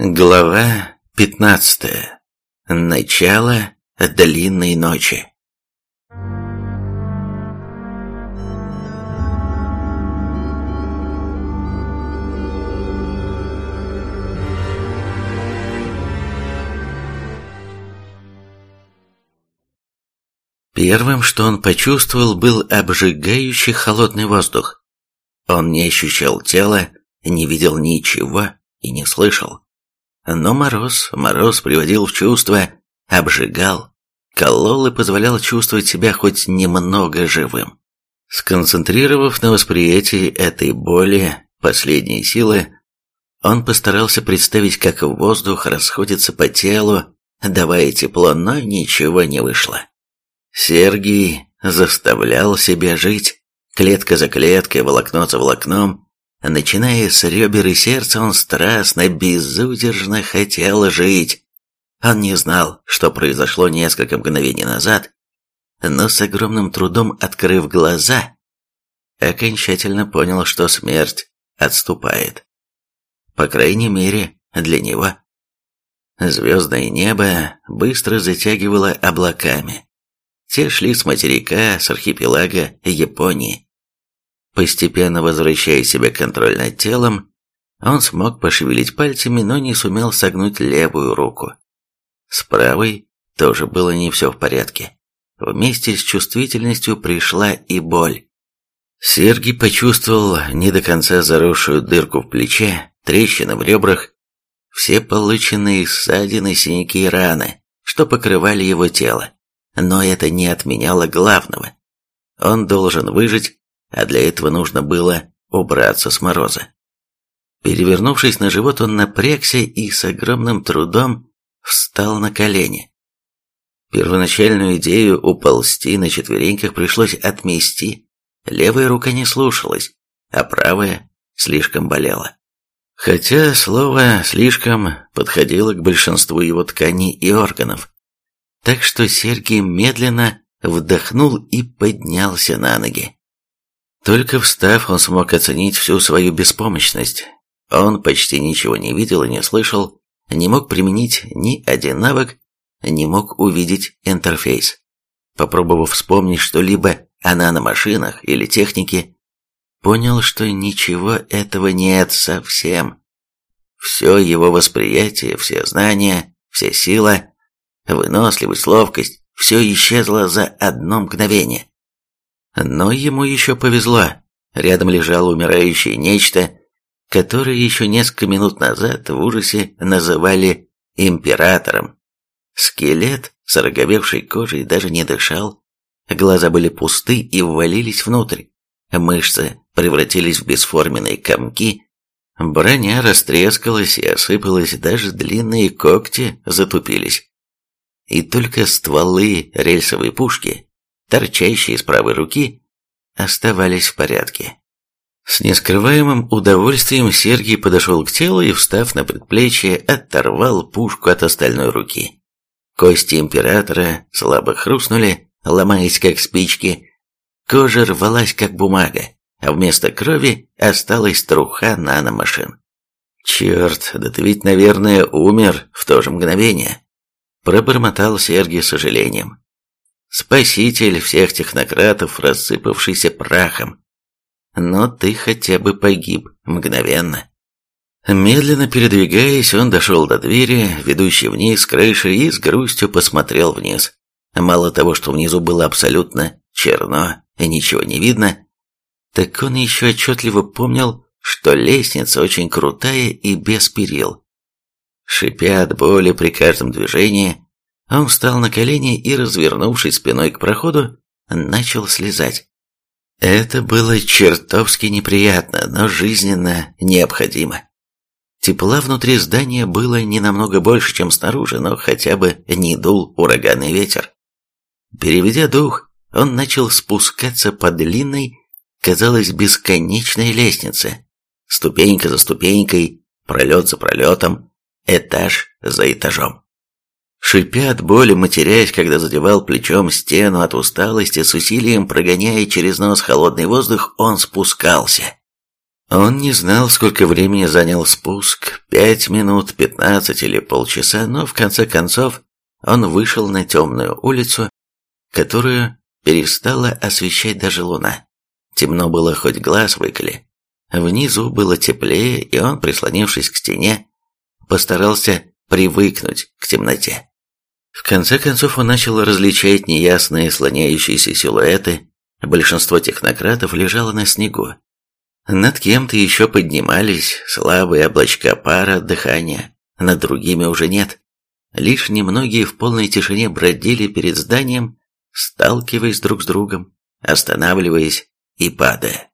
Глава 15. Начало длинной ночи. Первым, что он почувствовал, был обжигающий холодный воздух. Он не ощущал тела, не видел ничего и не слышал. Но мороз, мороз приводил в чувство, обжигал, колол и позволял чувствовать себя хоть немного живым. Сконцентрировав на восприятии этой боли последние силы, он постарался представить, как воздух расходится по телу, давая тепло, но ничего не вышло. Сергий заставлял себя жить, клетка за клеткой, волокно за волокном, Начиная с ребер и сердца, он страстно, безудержно хотел жить. Он не знал, что произошло несколько мгновений назад, но с огромным трудом открыв глаза, окончательно понял, что смерть отступает. По крайней мере, для него. Звездное небо быстро затягивало облаками. Те шли с материка, с архипелага Японии. Постепенно возвращая себе контроль над телом, он смог пошевелить пальцами, но не сумел согнуть левую руку. С правой тоже было не все в порядке. Вместе с чувствительностью пришла и боль. Сергий почувствовал не до конца заросшую дырку в плече, трещины в ребрах, все полученные ссадины, синяки и раны, что покрывали его тело. Но это не отменяло главного. Он должен выжить а для этого нужно было убраться с мороза. Перевернувшись на живот, он напрягся и с огромным трудом встал на колени. Первоначальную идею уползти на четвереньках пришлось отмести. Левая рука не слушалась, а правая слишком болела. Хотя слово «слишком» подходило к большинству его тканей и органов. Так что Сергей медленно вдохнул и поднялся на ноги. Только встав, он смог оценить всю свою беспомощность. Он почти ничего не видел и не слышал, не мог применить ни один навык, не мог увидеть интерфейс. Попробовав вспомнить что-либо о наномашинах или технике, понял, что ничего этого нет совсем. Все его восприятие, все знания, вся сила, выносливость, ловкость, все исчезло за одно мгновение. Но ему еще повезло. Рядом лежало умирающее нечто, которое еще несколько минут назад в ужасе называли императором. Скелет с роговевшей кожей даже не дышал. Глаза были пусты и ввалились внутрь. Мышцы превратились в бесформенные комки. Броня растрескалась и осыпалась, даже длинные когти затупились. И только стволы рельсовой пушки торчащие из правой руки, оставались в порядке. С нескрываемым удовольствием Сергий подошел к телу и, встав на предплечье, оторвал пушку от остальной руки. Кости императора слабо хрустнули, ломаясь как спички. Кожа рвалась как бумага, а вместо крови осталась труха наномашин. «Черт, да ты ведь, наверное, умер в то же мгновение», пробормотал Сергий с сожалением. Спаситель всех технократов, рассыпавшийся прахом. Но ты хотя бы погиб мгновенно. Медленно передвигаясь, он дошел до двери, ведущей вниз крыши, и с грустью посмотрел вниз. Мало того, что внизу было абсолютно черно и ничего не видно, так он еще отчетливо помнил, что лестница очень крутая и без перил. Шипя от боли при каждом движении, он встал на колени и, развернувшись спиной к проходу, начал слезать. Это было чертовски неприятно, но жизненно необходимо. Тепла внутри здания было не намного больше, чем снаружи, но хотя бы не дул ураганный ветер. Переведя дух, он начал спускаться по длинной, казалось, бесконечной лестнице. Ступенька за ступенькой, пролет за пролетом, этаж за этажом. Шипя от боли, матерясь, когда задевал плечом стену от усталости, с усилием прогоняя через нос холодный воздух, он спускался. Он не знал, сколько времени занял спуск, пять минут, пятнадцать или полчаса, но в конце концов он вышел на темную улицу, которую перестала освещать даже луна. Темно было, хоть глаз выколи. Внизу было теплее, и он, прислонившись к стене, постарался привыкнуть к темноте. В конце концов он начал различать неясные слоняющиеся силуэты. Большинство технократов лежало на снегу. Над кем-то еще поднимались слабые облачка пара дыхания, над другими уже нет. Лишь немногие в полной тишине бродили перед зданием, сталкиваясь друг с другом, останавливаясь и падая.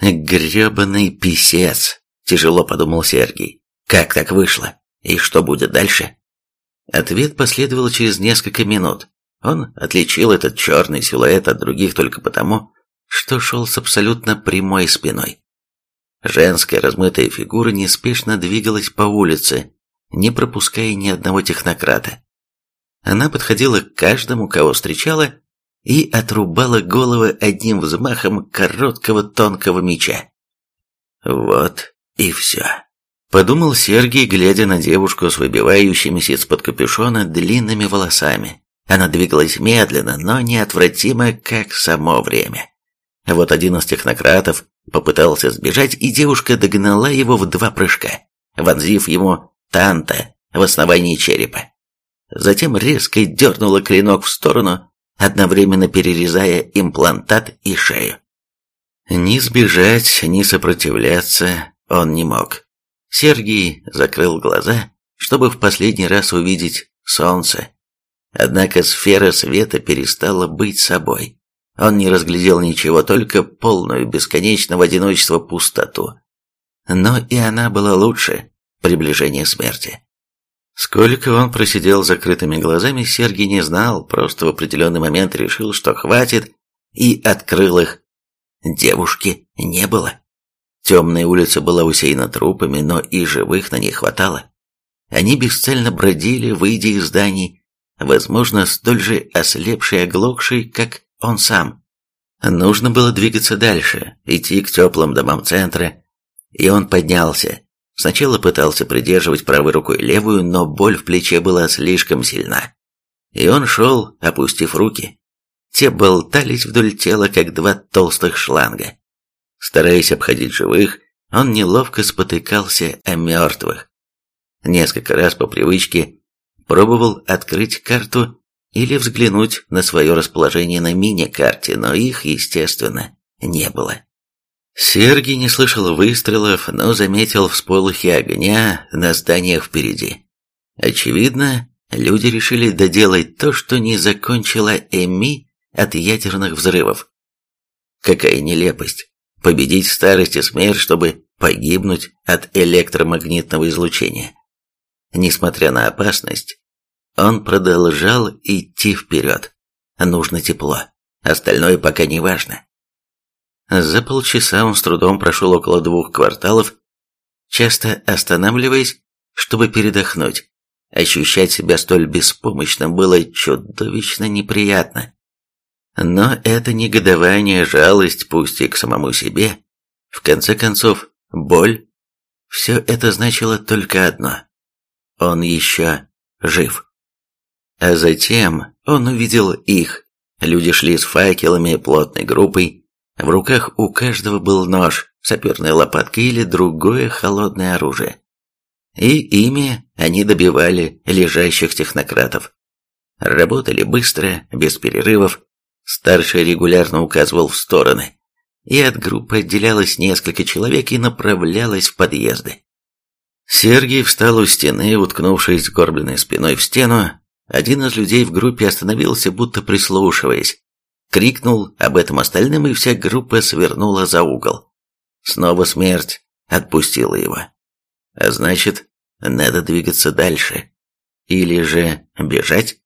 «Гребаный писец!» – тяжело подумал Сергей. «Как так вышло? И что будет дальше?» Ответ последовал через несколько минут. Он отличил этот черный силуэт от других только потому, что шел с абсолютно прямой спиной. Женская размытая фигура неспешно двигалась по улице, не пропуская ни одного технократа. Она подходила к каждому, кого встречала, и отрубала головы одним взмахом короткого тонкого меча. Вот и все. Подумал Сергей, глядя на девушку с выбивающимися из-под капюшона длинными волосами. Она двигалась медленно, но неотвратимо, как само время. Вот один из технократов попытался сбежать, и девушка догнала его в два прыжка, вонзив ему танта в основании черепа. Затем резко дернула клинок в сторону, одновременно перерезая имплантат и шею. Ни сбежать, ни сопротивляться он не мог. Сергий закрыл глаза, чтобы в последний раз увидеть солнце. Однако сфера света перестала быть собой. Он не разглядел ничего, только полную бесконечного одиночества пустоту. Но и она была лучше приближения смерти. Сколько он просидел закрытыми глазами, Сергий не знал, просто в определенный момент решил, что хватит, и открыл их. Девушки не было. Темная улица была усеяна трупами, но и живых на ней хватало. Они бесцельно бродили, выйдя из зданий, возможно, столь же ослепшие и оглохшие, как он сам. Нужно было двигаться дальше, идти к теплым домам центра, и он поднялся. Сначала пытался придерживать правой рукой левую, но боль в плече была слишком сильна. И он шел, опустив руки. Те болтались вдоль тела, как два толстых шланга. Стараясь обходить живых, он неловко спотыкался о мертвых. Несколько раз по привычке пробовал открыть карту или взглянуть на свое расположение на мини-карте, но их, естественно, не было. Сергий не слышал выстрелов, но заметил всполохи огня на зданиях впереди. Очевидно, люди решили доделать то, что не закончила Эми от ядерных взрывов. Какая нелепость! Победить старость и смерть, чтобы погибнуть от электромагнитного излучения. Несмотря на опасность, он продолжал идти вперед. Нужно тепло. Остальное пока не важно. За полчаса он с трудом прошел около двух кварталов, часто останавливаясь, чтобы передохнуть. Ощущать себя столь беспомощным было чудовищно неприятно. Но это негодование, жалость, пусть и к самому себе, в конце концов, боль, все это значило только одно. Он еще жив. А затем он увидел их. Люди шли с факелами, плотной группой. В руках у каждого был нож, саперная лопатка или другое холодное оружие. И ими они добивали лежащих технократов. Работали быстро, без перерывов. Старший регулярно указывал в стороны. И от группы отделялось несколько человек и направлялось в подъезды. Сергей встал у стены, уткнувшись горбленной спиной в стену, один из людей в группе остановился, будто прислушиваясь. Крикнул об этом остальным, и вся группа свернула за угол. Снова смерть отпустила его. А значит, надо двигаться дальше. Или же бежать?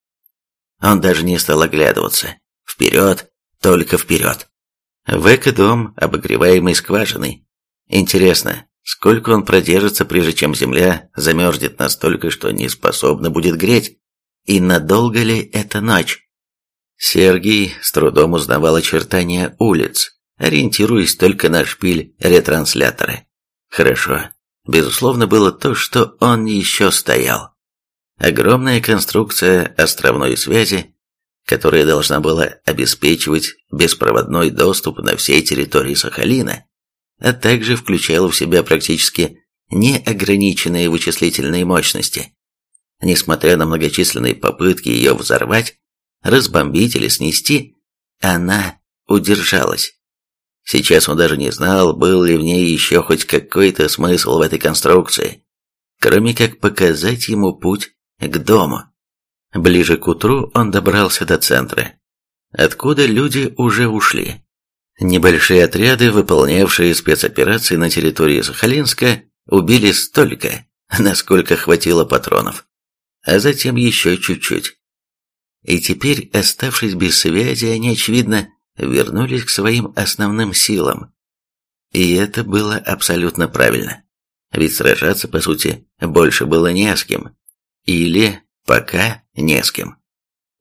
Он даже не стал оглядываться. Вперед, только вперед. В эко-дом, обогреваемый скважиной. Интересно, сколько он продержится, прежде чем земля замерзнет настолько, что не способна будет греть? И надолго ли эта ночь? Сергей с трудом узнавал очертания улиц. ориентируясь только на шпиль ретранслятора. Хорошо. Безусловно, было то, что он еще стоял. Огромная конструкция островной связи, которая должна была обеспечивать беспроводной доступ на всей территории Сахалина, а также включала в себя практически неограниченные вычислительные мощности. Несмотря на многочисленные попытки ее взорвать, разбомбить или снести, она удержалась. Сейчас он даже не знал, был ли в ней еще хоть какой-то смысл в этой конструкции, кроме как показать ему путь к дому. Ближе к утру он добрался до центра, откуда люди уже ушли. Небольшие отряды, выполнявшие спецоперации на территории Сахалинска, убили столько, насколько хватило патронов, а затем еще чуть-чуть. И теперь, оставшись без связи, они, очевидно, вернулись к своим основным силам. И это было абсолютно правильно. Ведь сражаться, по сути, больше было не с кем. Или пока не с кем.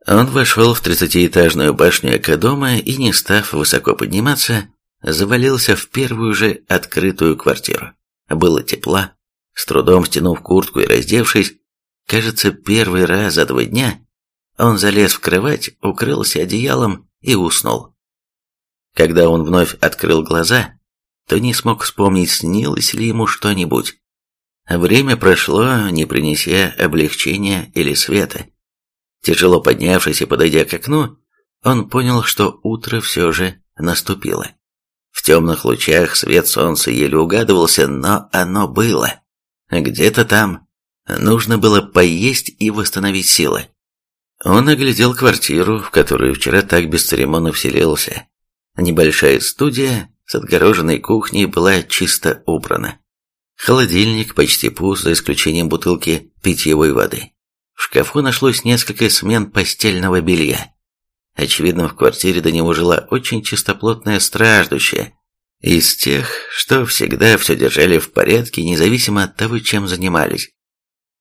Он вошел в тридцатиэтажную башню Экодома и, не став высоко подниматься, завалился в первую же открытую квартиру. Было тепло. С трудом стянув куртку и раздевшись, кажется, первый раз за два дня, он залез в кровать, укрылся одеялом и уснул. Когда он вновь открыл глаза, то не смог вспомнить, снилось ли ему что-нибудь. Время прошло, не принеся облегчения или света. Тяжело поднявшись и подойдя к окну, он понял, что утро все же наступило. В темных лучах свет солнца еле угадывался, но оно было. Где-то там нужно было поесть и восстановить силы. Он оглядел квартиру, в которую вчера так бесцеремонно вселился. Небольшая студия с отгороженной кухней была чисто убрана. Холодильник почти пуст, за исключением бутылки питьевой воды. В шкафу нашлось несколько смен постельного белья. Очевидно, в квартире до него жила очень чистоплотная страждущая, из тех, что всегда все держали в порядке, независимо от того, чем занимались.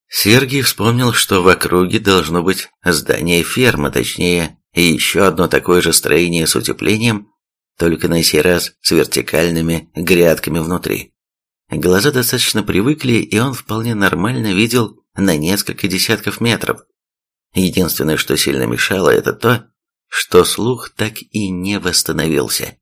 Сергей вспомнил, что в округе должно быть здание фермы, точнее, и еще одно такое же строение с утеплением, только на сей раз с вертикальными грядками внутри. Глаза достаточно привыкли, и он вполне нормально видел на несколько десятков метров. Единственное, что сильно мешало, это то, что слух так и не восстановился.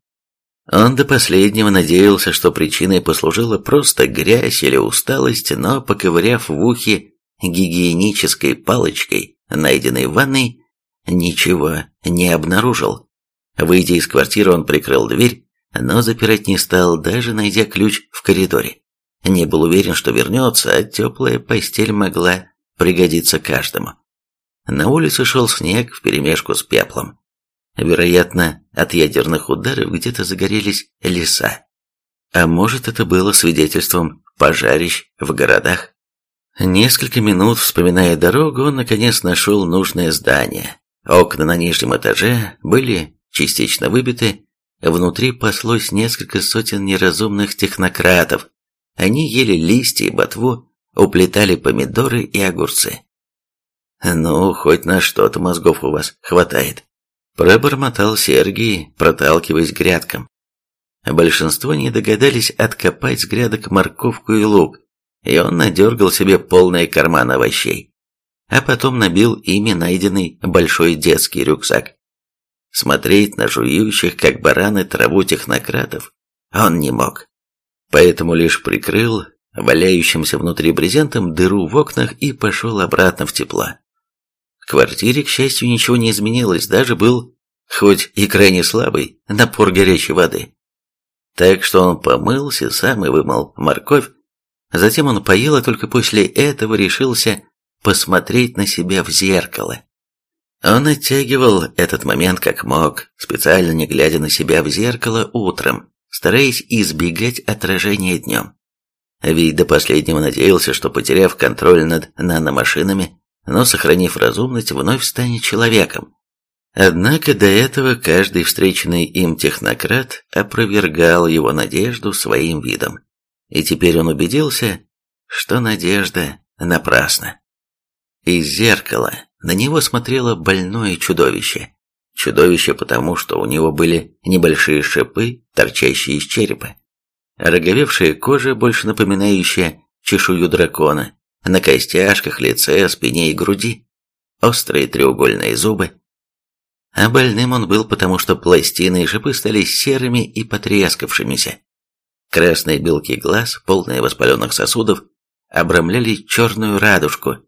Он до последнего надеялся, что причиной послужила просто грязь или усталость, но, поковыряв в ухе гигиенической палочкой, найденной в ванной, ничего не обнаружил. Выйдя из квартиры, он прикрыл дверь, но запирать не стал, даже найдя ключ в коридоре. Не был уверен, что вернется, а теплая постель могла пригодиться каждому. На улице шел снег вперемешку с пеплом. Вероятно, от ядерных ударов где-то загорелись леса. А может, это было свидетельством пожарищ в городах? Несколько минут, вспоминая дорогу, он наконец нашел нужное здание. Окна на нижнем этаже были частично выбиты, внутри паслось несколько сотен неразумных технократов. Они ели листья и ботву, уплетали помидоры и огурцы. «Ну, хоть на что-то мозгов у вас хватает», – пробормотал Сергий, проталкиваясь грядкам. Большинство не догадались откопать с грядок морковку и лук, и он надергал себе полные карманы овощей, а потом набил ими найденный большой детский рюкзак. Смотреть на жующих, как бараны, траву технократов он не мог. Поэтому лишь прикрыл валяющимся внутри брезентом дыру в окнах и пошел обратно в тепло. В квартире, к счастью, ничего не изменилось, даже был, хоть и крайне слабый, напор горячей воды. Так что он помылся, сам и вымыл морковь, затем он поел, и только после этого решился посмотреть на себя в зеркало. Он оттягивал этот момент как мог, специально не глядя на себя в зеркало утром, стараясь избегать отражения днем. Ведь до последнего надеялся, что потеряв контроль над наномашинами, но сохранив разумность, вновь станет человеком. Однако до этого каждый встреченный им технократ опровергал его надежду своим видом. И теперь он убедился, что надежда напрасна. Из зеркала на него смотрело больное чудовище. Чудовище потому, что у него были небольшие шипы, торчащие из черепа. Роговевшая кожа, больше напоминающая чешую дракона, на костяшках, лице, спине и груди. Острые треугольные зубы. А больным он был, потому что пластины и шипы стали серыми и потрескавшимися. Красные белки глаз, полные воспаленных сосудов, обрамляли черную радужку,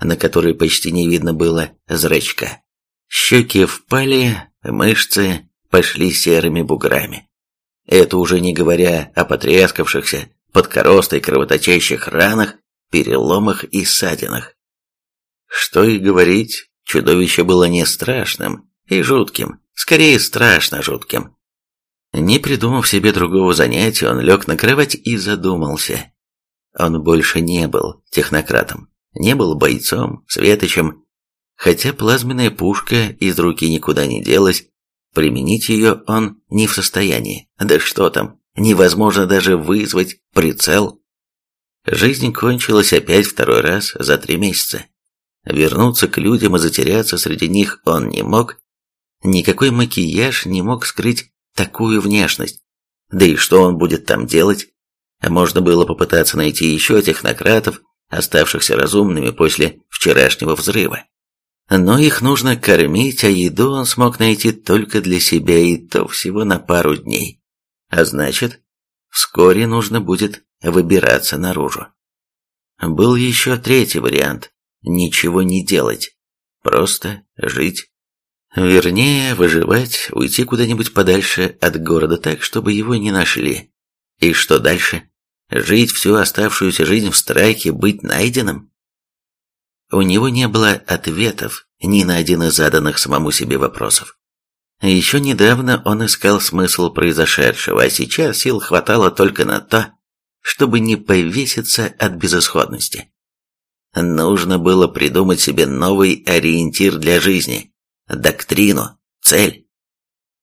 на которой почти не видно было зрачка. Щеки впали, мышцы пошли серыми буграми. Это уже не говоря о потрескавшихся, подкоростой кровоточащих ранах, переломах и ссадинах. Что и говорить, чудовище было не страшным и жутким, скорее страшно жутким. Не придумав себе другого занятия, он лег на кровать и задумался. Он больше не был технократом, не был бойцом, светочем, хотя плазменная пушка из руки никуда не делась, применить ее он не в состоянии. Да что там, невозможно даже вызвать прицел. Жизнь кончилась опять второй раз за три месяца. Вернуться к людям и затеряться среди них он не мог. Никакой макияж не мог скрыть такую внешность. Да и что он будет там делать? Можно было попытаться найти еще технократов, оставшихся разумными после вчерашнего взрыва. Но их нужно кормить, а еду он смог найти только для себя и то всего на пару дней. А значит, вскоре нужно будет выбираться наружу. Был еще третий вариант – ничего не делать, просто жить. Вернее, выживать, уйти куда-нибудь подальше от города так, чтобы его не нашли. И что дальше? Жить всю оставшуюся жизнь в страхе, быть найденным? У него не было ответов ни на один из заданных самому себе вопросов. Еще недавно он искал смысл произошедшего, а сейчас сил хватало только на то, чтобы не повеситься от безысходности. Нужно было придумать себе новый ориентир для жизни, доктрину, цель.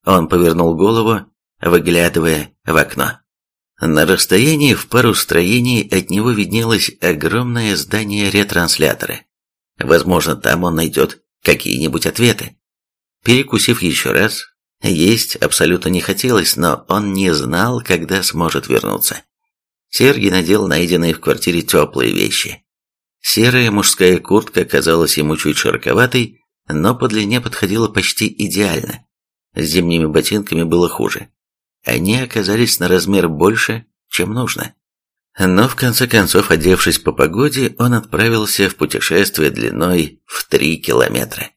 Он повернул голову, выглядывая в окно. На расстоянии в пару строений от него виднелось огромное здание ретранслятора. Возможно, там он найдет какие-нибудь ответы. Перекусив еще раз, есть абсолютно не хотелось, но он не знал, когда сможет вернуться. Сергей надел найденные в квартире теплые вещи. Серая мужская куртка казалась ему чуть широковатой, но по длине подходила почти идеально. С зимними ботинками было хуже. Они оказались на размер больше, чем нужно. Но в конце концов, одевшись по погоде, он отправился в путешествие длиной в три километра.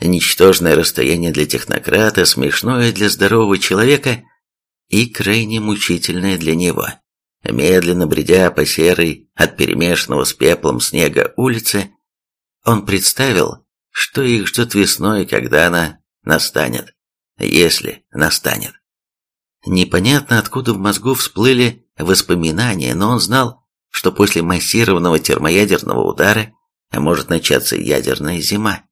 Ничтожное расстояние для технократа, смешное для здорового человека и крайне мучительное для него. Медленно бредя по серой, от перемешанного с пеплом снега улице, он представил, что их ждет весной, когда она настанет, если настанет. Непонятно откуда в мозгу всплыли воспоминания, но он знал, что после массированного термоядерного удара может начаться ядерная зима.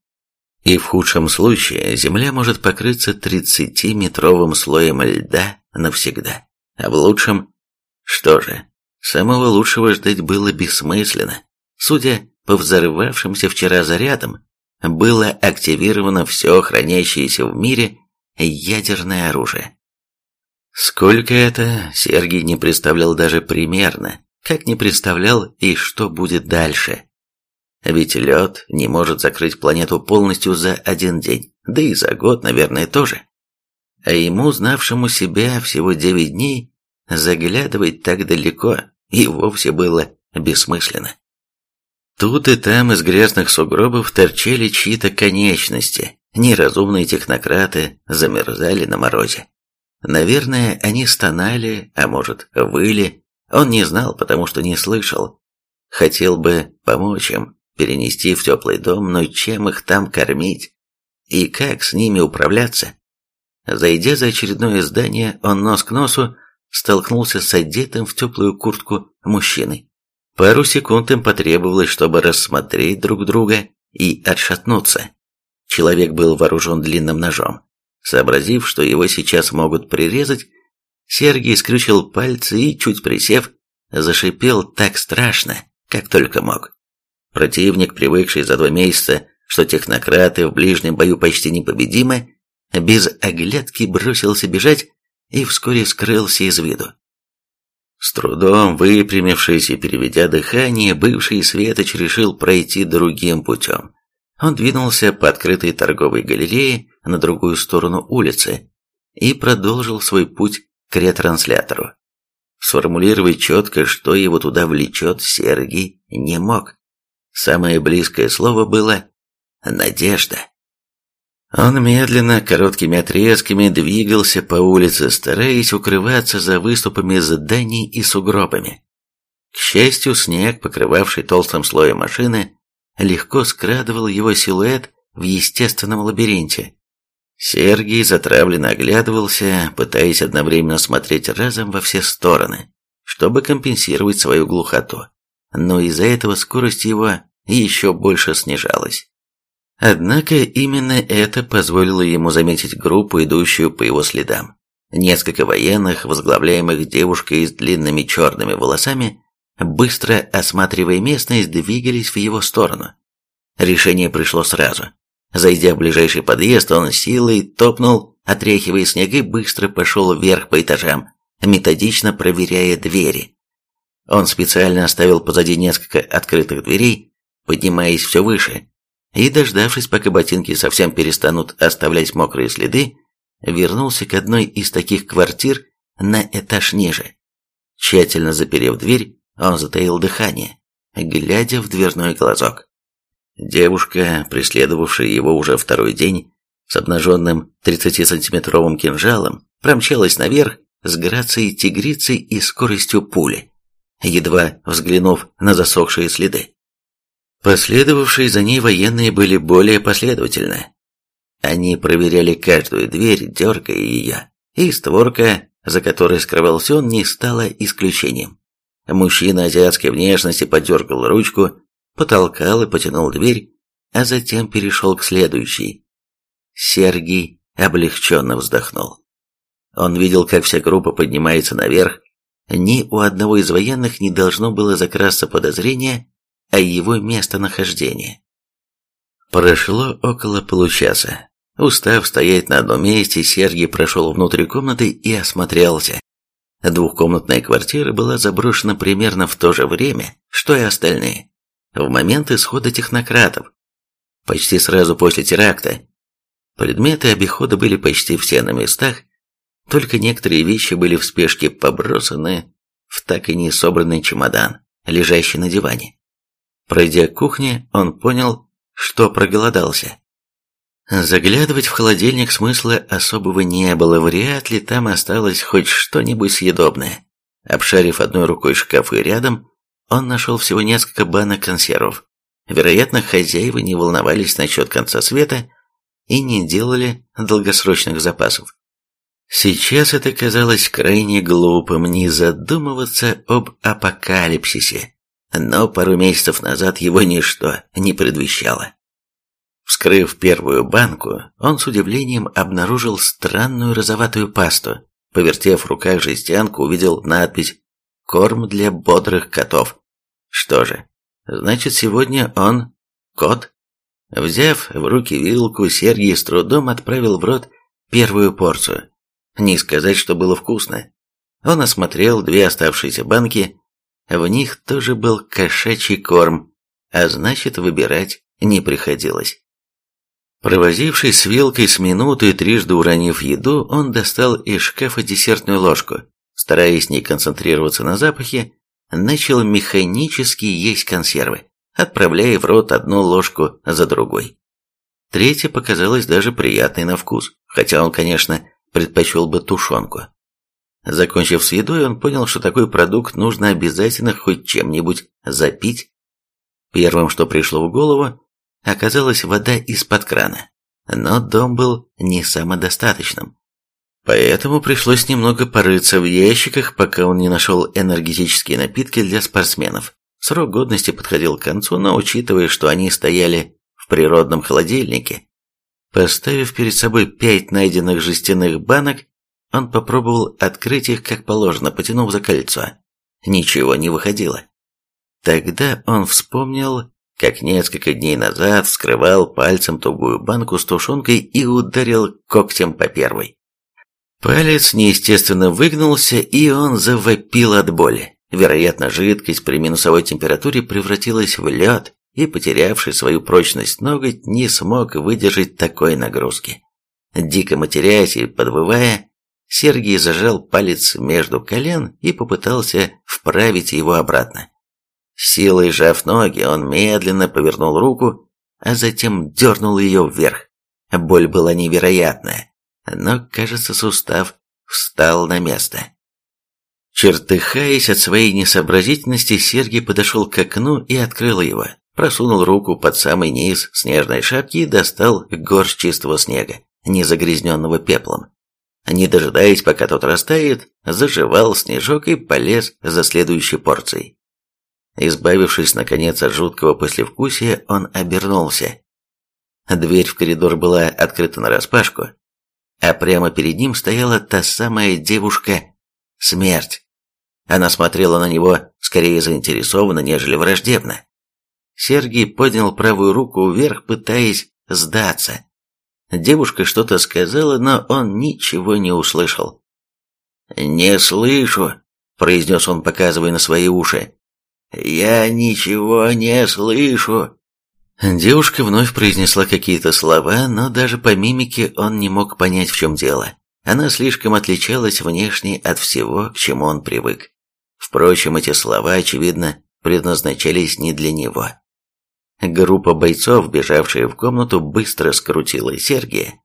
И в худшем случае Земля может покрыться 30-метровым слоем льда навсегда. А в лучшем... Что же, самого лучшего ждать было бессмысленно. Судя по взорвавшимся вчера зарядам, было активировано все хранящееся в мире ядерное оружие. Сколько это, Сергей не представлял даже примерно, как не представлял и что будет дальше. Ведь лед не может закрыть планету полностью за один день, да и за год, наверное, тоже. А ему, знавшему себя всего девять дней, заглядывать так далеко и вовсе было бессмысленно. Тут и там из грязных сугробов торчали чьи-то конечности, неразумные технократы замерзали на морозе. Наверное, они стонали, а может, выли. Он не знал, потому что не слышал. Хотел бы помочь им, перенести в теплый дом, но чем их там кормить? И как с ними управляться? Зайдя за очередное здание, он нос к носу столкнулся с одетым в теплую куртку мужчиной. Пару секунд им потребовалось, чтобы рассмотреть друг друга и отшатнуться. Человек был вооружен длинным ножом. Сообразив, что его сейчас могут прирезать, Сергей скрючил пальцы и, чуть присев, зашипел так страшно, как только мог. Противник, привыкший за два месяца, что технократы в ближнем бою почти непобедимы, без оглядки бросился бежать и вскоре скрылся из виду. С трудом выпрямившись и переведя дыхание, бывший Светоч решил пройти другим путем. Он двинулся по открытой торговой галерее на другую сторону улицы и продолжил свой путь к ретранслятору. Сформулировать четко, что его туда влечет, Сергий не мог. Самое близкое слово было «надежда». Он медленно, короткими отрезками двигался по улице, стараясь укрываться за выступами зданий и сугробами. К счастью, снег, покрывавший толстым слоем машины, легко скрадывал его силуэт в естественном лабиринте. Сергий затравленно оглядывался, пытаясь одновременно смотреть разом во все стороны, чтобы компенсировать свою глухоту. Но из-за этого скорость его еще больше снижалась. Однако именно это позволило ему заметить группу, идущую по его следам. Несколько военных, возглавляемых девушкой с длинными черными волосами, быстро осматривая местность, двигались в его сторону. Решение пришло сразу. Зайдя в ближайший подъезд, он силой топнул, отряхивая снег и быстро пошел вверх по этажам, методично проверяя двери. Он специально оставил позади несколько открытых дверей, поднимаясь все выше, и, дождавшись, пока ботинки совсем перестанут оставлять мокрые следы, вернулся к одной из таких квартир на этаж ниже. Тщательно заперев дверь, он затаил дыхание, глядя в дверной глазок. Девушка, преследовавшая его уже второй день, с обнаженным 30-сантиметровым кинжалом, промчалась наверх с грацией тигрицы и скоростью пули, едва взглянув на засохшие следы. Последовавшие за ней военные были более последовательны. Они проверяли каждую дверь, дергая ее, и створка, за которой скрывался он, не стала исключением. Мужчина азиатской внешности подергал ручку, потолкал и потянул дверь, а затем перешел к следующей. Сергий облегченно вздохнул. Он видел, как вся группа поднимается наверх. Ни у одного из военных не должно было закрасться подозрение о его местонахождении. Прошло около получаса. Устав стоять на одном месте, Сергий прошел внутрь комнаты и осмотрелся. Двухкомнатная квартира была заброшена примерно в то же время, что и остальные в момент исхода технократов, почти сразу после теракта. Предметы обихода были почти все на местах, только некоторые вещи были в спешке побросаны в так и не собранный чемодан, лежащий на диване. Пройдя к кухне, он понял, что проголодался. Заглядывать в холодильник смысла особого не было, вряд ли там осталось хоть что-нибудь съедобное. Обшарив одной рукой шкафы рядом, он нашел всего несколько банок консервов. Вероятно, хозяева не волновались насчет конца света и не делали долгосрочных запасов. Сейчас это казалось крайне глупым не задумываться об апокалипсисе, но пару месяцев назад его ничто не предвещало. Вскрыв первую банку, он с удивлением обнаружил странную розоватую пасту. Повертев в руках жестянку, увидел надпись Корм для бодрых котов. Что же, значит сегодня он кот? Взяв в руки вилку, Сергей с трудом отправил в рот первую порцию. Не сказать, что было вкусно. Он осмотрел две оставшиеся банки, в них тоже был кошачий корм, а значит выбирать не приходилось. Провозившись с вилкой с минуты трижды уронив еду, он достал из шкафа десертную ложку стараясь не концентрироваться на запахе, начал механически есть консервы, отправляя в рот одну ложку за другой. Третья показалась даже приятной на вкус, хотя он, конечно, предпочел бы тушенку. Закончив с едой, он понял, что такой продукт нужно обязательно хоть чем-нибудь запить. Первым, что пришло в голову, оказалась вода из-под крана. Но дом был не самодостаточным. Поэтому пришлось немного порыться в ящиках, пока он не нашел энергетические напитки для спортсменов. Срок годности подходил к концу, но учитывая, что они стояли в природном холодильнике, поставив перед собой пять найденных жестяных банок, он попробовал открыть их как положено, потянув за кольцо. Ничего не выходило. Тогда он вспомнил, как несколько дней назад вскрывал пальцем тугую банку с тушенкой и ударил когтем по первой. Палец неестественно выгнулся, и он завопил от боли. Вероятно, жидкость при минусовой температуре превратилась в лед, и, потерявший свою прочность ноготь, не смог выдержать такой нагрузки. Дико матерясь и подвывая, Сергий зажал палец между колен и попытался вправить его обратно. Силой сжав ноги, он медленно повернул руку, а затем дернул ее вверх. Боль была невероятная, но, кажется, сустав встал на место. Чертыхаясь от своей несообразительности, Сергий подошел к окну и открыл его, просунул руку под самый низ снежной шапки и достал горсть чистого снега, не загрязненного пеплом. Не дожидаясь, пока тот растает, заживал снежок и полез за следующей порцией. Избавившись, наконец, от жуткого послевкусия, он обернулся. Дверь в коридор была открыта нараспашку, а прямо перед ним стояла та самая девушка Смерть. Она смотрела на него скорее заинтересованно, нежели враждебно. Сергей поднял правую руку вверх, пытаясь сдаться. Девушка что-то сказала, но он ничего не услышал. «Не слышу», — произнес он, показывая на свои уши. «Я ничего не слышу». Девушка вновь произнесла какие-то слова, но даже по мимике он не мог понять, в чем дело. Она слишком отличалась внешне от всего, к чему он привык. Впрочем, эти слова, очевидно, предназначались не для него. Группа бойцов, бежавшая в комнату, быстро скрутила Сергия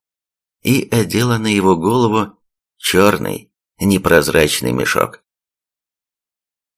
и одела на его голову черный непрозрачный мешок.